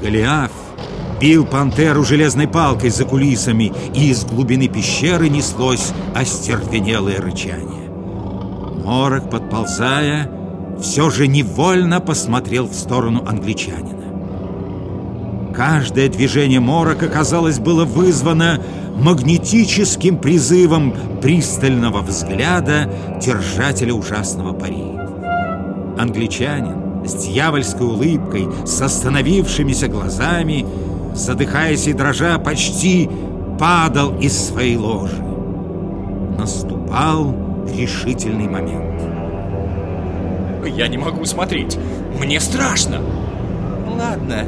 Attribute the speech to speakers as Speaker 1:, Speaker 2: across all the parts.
Speaker 1: Голиаф бил пантеру железной палкой за кулисами, и из глубины пещеры неслось остервенелое рычание. Морок, подползая, все же невольно посмотрел в сторону англичанина. Каждое движение Морока, казалось, было вызвано магнетическим призывом пристального взгляда держателя ужасного пари. Англичанин с дьявольской улыбкой, с остановившимися глазами, задыхаясь и дрожа, почти падал из своей ложи. Наступал решительный момент.
Speaker 2: Я не могу смотреть. Мне страшно.
Speaker 3: Ладно,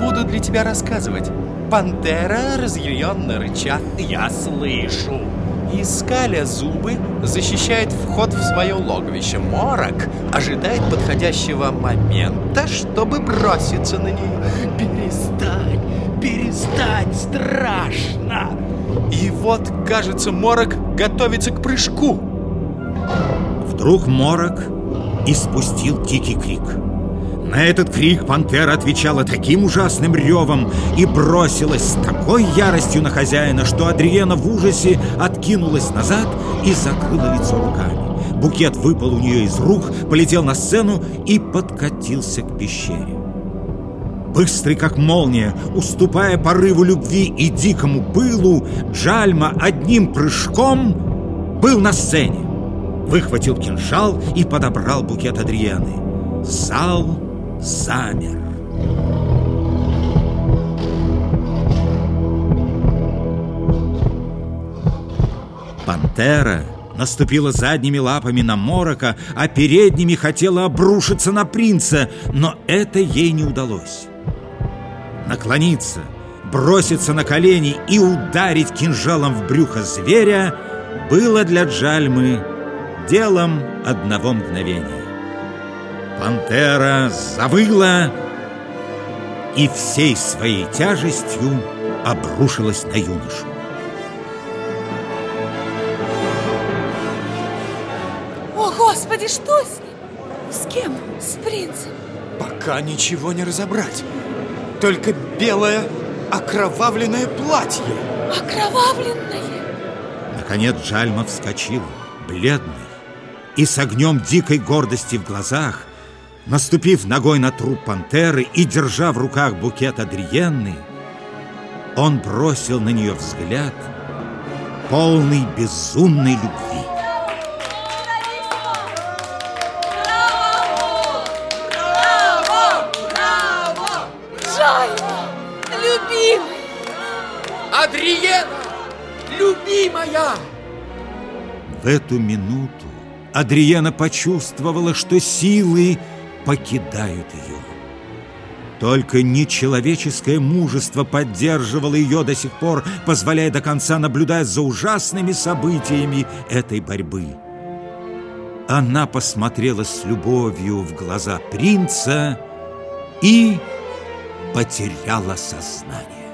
Speaker 3: буду для тебя рассказывать. Пантера разъяренно рыча. Я слышу. И скаля зубы защищает вход в свое логовище. Морок ожидает подходящего момента, чтобы броситься на нее. Перестань, перестань, страшно. И вот, кажется, Морок готовится к прыжку.
Speaker 1: Вдруг Морок испустил дикий крик. На этот крик пантера отвечала таким ужасным ревом и бросилась с такой яростью на хозяина, что Адриена в ужасе откинулась назад и закрыла лицо руками. Букет выпал у нее из рук, полетел на сцену и подкатился к пещере. Быстрый, как молния, уступая порыву любви и дикому пылу, Джальма одним прыжком был на сцене. Выхватил кинжал и подобрал букет Адриены. Зал замер. Пантера наступила задними лапами на Морока, а передними хотела обрушиться на принца, но это ей не удалось. Наклониться, броситься на колени и ударить кинжалом в брюхо зверя было для Джальмы делом одного мгновения. Пантера завыла и всей своей тяжестью обрушилась на юношу.
Speaker 4: О, Господи, что с ним? С кем? С принцем?
Speaker 3: Пока ничего не разобрать. Только белое окровавленное платье.
Speaker 4: Окровавленное?
Speaker 1: Наконец Джальма вскочил, бледный, и с огнем дикой гордости в глазах – Наступив ногой на труп пантеры и держа в руках букет Адриенны, он бросил на нее взгляд, полный безумной любви.
Speaker 2: Адриена, любимая!
Speaker 1: В эту минуту Адриена почувствовала, что силы покидают ее. Только нечеловеческое мужество поддерживало ее до сих пор, позволяя до конца наблюдать за ужасными событиями этой борьбы. Она посмотрела с любовью в глаза принца и потеряла сознание.